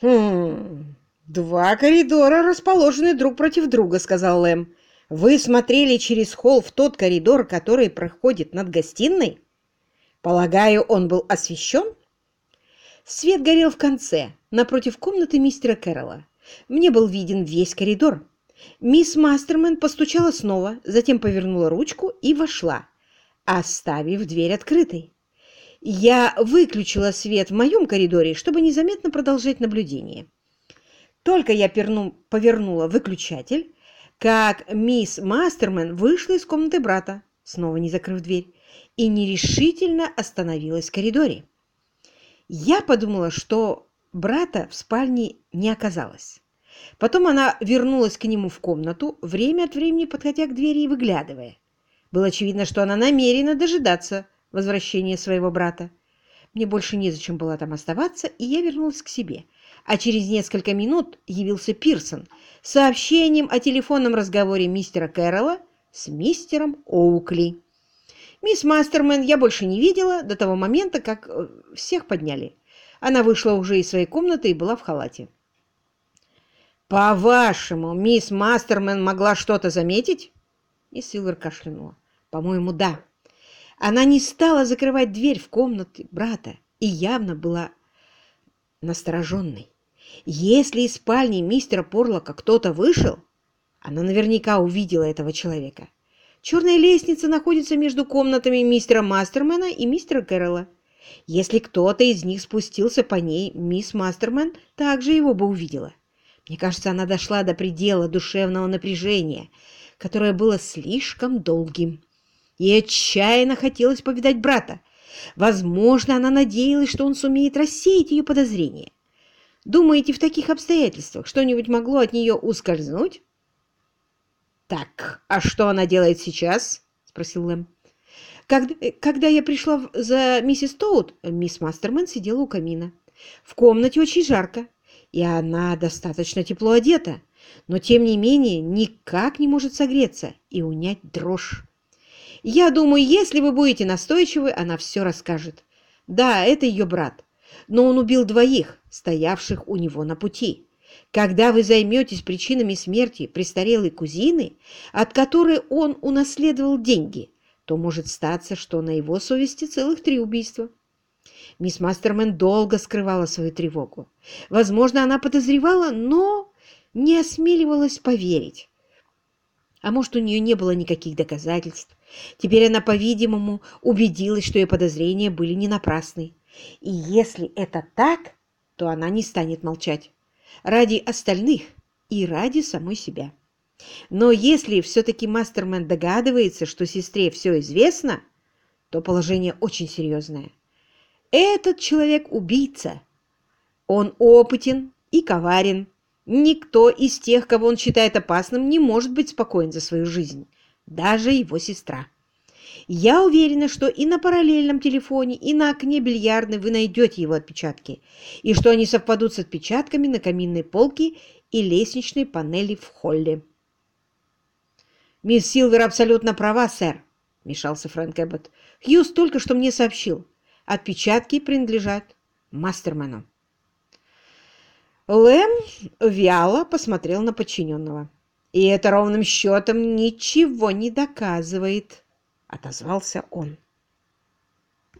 «Хм, два коридора расположены друг против друга», — сказал Лэм. «Вы смотрели через холл в тот коридор, который проходит над гостиной? Полагаю, он был освещен?» Свет горел в конце, напротив комнаты мистера Кэрролла. Мне был виден весь коридор. Мисс Мастермен постучала снова, затем повернула ручку и вошла, оставив дверь открытой. Я выключила свет в моем коридоре, чтобы незаметно продолжать наблюдение. Только я перну, повернула выключатель, как мисс Мастермен вышла из комнаты брата, снова не закрыв дверь, и нерешительно остановилась в коридоре. Я подумала, что брата в спальне не оказалось. Потом она вернулась к нему в комнату, время от времени подходя к двери и выглядывая. Было очевидно, что она намерена дожидаться возвращения своего брата. Мне больше незачем было там оставаться, и я вернулась к себе. А через несколько минут явился Пирсон с сообщением о телефонном разговоре мистера Кэрролла с мистером Оукли. Мисс Мастермен я больше не видела до того момента, как э, всех подняли. Она вышла уже из своей комнаты и была в халате. «По-вашему, мисс Мастермен могла что-то заметить?» Мисс Силвер кашлянула. «По-моему, да. Она не стала закрывать дверь в комнате брата и явно была настороженной. Если из спальни мистера Порлока кто-то вышел, она наверняка увидела этого человека. Черная лестница находится между комнатами мистера Мастермена и мистера Кэрролла. Если кто-то из них спустился по ней, мисс Мастермен также его бы увидела. Мне кажется, она дошла до предела душевного напряжения, которое было слишком долгим. Ей отчаянно хотелось повидать брата. Возможно, она надеялась, что он сумеет рассеять ее подозрения. Думаете, в таких обстоятельствах что-нибудь могло от нее ускользнуть? «Так, а что она делает сейчас?» — спросил Лэм. Когда, когда я пришла за миссис Тоут, мисс Мастермен сидела у камина. В комнате очень жарко, и она достаточно тепло одета, но, тем не менее, никак не может согреться и унять дрожь. Я думаю, если вы будете настойчивы, она все расскажет. Да, это ее брат, но он убил двоих, стоявших у него на пути. Когда вы займетесь причинами смерти престарелой кузины, от которой он унаследовал деньги, то может статься, что на его совести целых три убийства. Мисс Мастермен долго скрывала свою тревогу. Возможно, она подозревала, но не осмеливалась поверить. А может, у нее не было никаких доказательств. Теперь она, по-видимому, убедилась, что ее подозрения были не напрасны. И если это так, то она не станет молчать. Ради остальных и ради самой себя. Но если все-таки Мастермен догадывается, что сестре все известно, то положение очень серьезное. Этот человек убийца. Он опытен и коварен. Никто из тех, кого он считает опасным, не может быть спокоен за свою жизнь, даже его сестра. Я уверена, что и на параллельном телефоне, и на окне бильярдной вы найдете его отпечатки, и что они совпадут с отпечатками на каминной полке и лестничной панели в холле. «Мисс Силвер абсолютно права, сэр», — мешался Фрэнк Эббот. «Хьюз только что мне сообщил. Отпечатки принадлежат Мастермену». Лэм вяло посмотрел на подчиненного. «И это ровным счетом ничего не доказывает», — отозвался он.